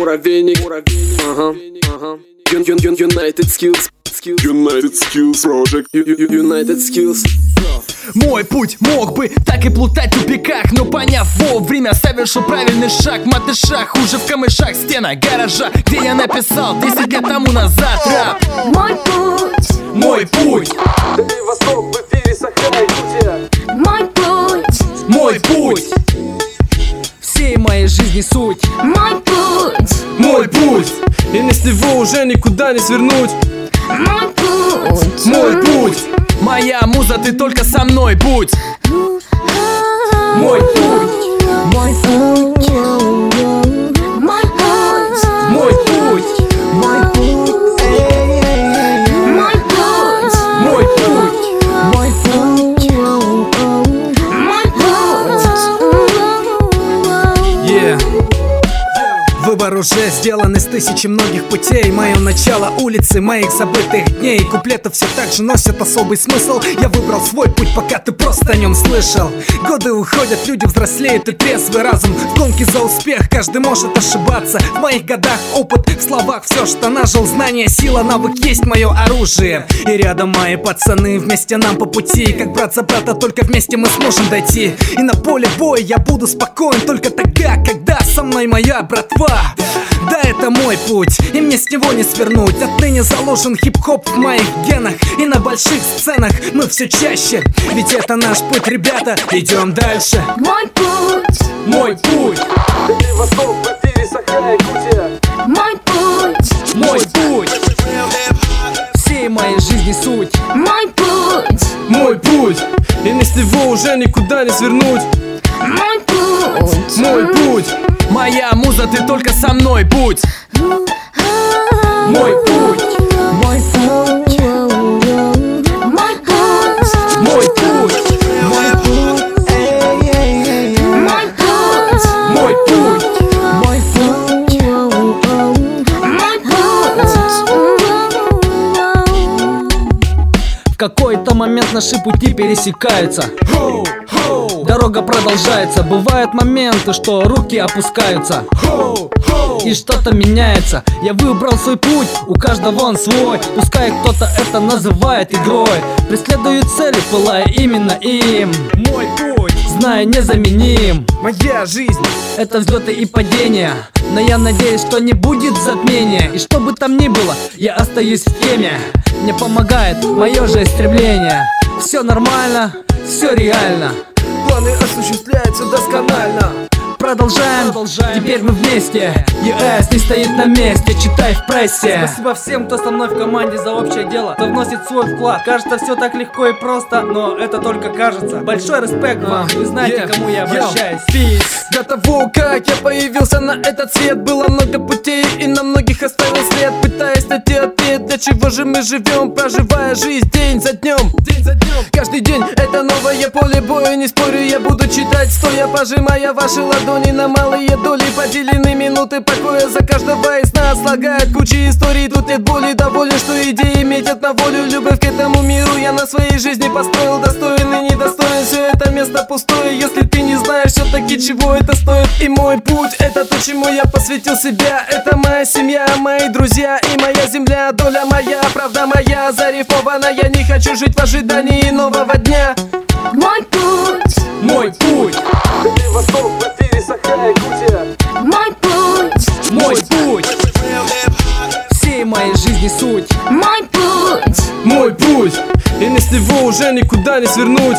Муравейник, ага, ага. Юн- United Skills, United Skills Project. United Skills. Мой путь мог бы так и плутать в тупиках Но поняв вовремя, совершил правильный шаг. В матышах, уже в камышах, стена гаража Где я написал 10 лет тому назад. Рэп Мой путь, Мой путь, Дальний Восток в эфире Саха-Якутия. мой путь, мой путь. Всей моей жизни суть. Мой путь, Мой путь, И не с него уже никуда не свернуть. Мой путь, мой путь. Моя муза, ты только со мной будь. Мой путь, Выбор уже сделан из тысячи многих путей. Мое начало улицы моих забытых дней. Куплеты все так же носят особый смысл. Я выбрал свой путь, пока ты просто о нем слышал. Годы уходят, люди взрослеют и трезвый разум В гонке за успех. Каждый может ошибаться. В моих годах опыт, в словах все, что нажил. Знание, сила, навык есть мое оружие. И рядом мои пацаны, вместе нам по пути. Как брат за брата, только вместе мы сможем дойти. И на поле боя я буду спокоен только тогда, когда со мной моя братва Да, это мой путь, и мне с него не свернуть. Отныне заложен хип-хоп в моих генах И на больших сценах мы все чаще. Ведь это наш путь, ребята, идем дальше. Мой путь, мой путь, Восток мой путь, мой путь. Всей моей жизни суть. Мой путь, Мой путь, и не с него уже никуда не свернуть мой путь, Мой путь, Моя муза, ты только со мной будь. Мой путь, мой путь, момент наши пути пересекаются. Дорога продолжается. Бывают моменты, что руки опускаются. И что-то меняется. Я выбрал свой путь, у каждого он свой. Пускай кто-то это называет игрой. Преследую цели, пылая именно им. Мой путь, Знаю, незаменим. Моя жизнь. Это взлеты и падения. Но я надеюсь, что не будет затмения. И что бы там ни было, я остаюсь в теме. Мне помогает мое же стремление. Все нормально, все реально. Планы осуществляются досконально Продолжаем, теперь мы вместе. ЕС не стоит на месте, читай в прессе. Спасибо всем, кто со мной в команде за общее дело, кто вносит свой вклад. Кажется, все так легко и просто, но это только кажется. Большой респект вам, вы знаете, Yeah, кому я обращаюсь. Peace. До того, как я появился на этот свет Было много путей и на многих оставил след Пытаясь найти ответ, для чего же мы живем Проживая жизнь день за днем День за днем Каждый день это новое поле боя Не спорю, я буду читать стоя Пожимая ваши ладони на малые доли Поделены минуты покоя за каждого из нас. Слагает кучи историй, тут нет боли Доволен, что идеи метят на волю. Любовь к этому миру я на своей жизни построил. Достоин и недостоин, все это место пустое. Если ты не знаешь все-таки чего это стоит. И мой путь, это то, чему я посвятил себя. Это моя семья, мои друзья и моя земля. Доля моя, правда моя, зарифована Я не хочу жить в ожидании нового дня мой путь. Всей моей жизни суть. Мой путь, Мой путь, и не с него уже никуда не свернуть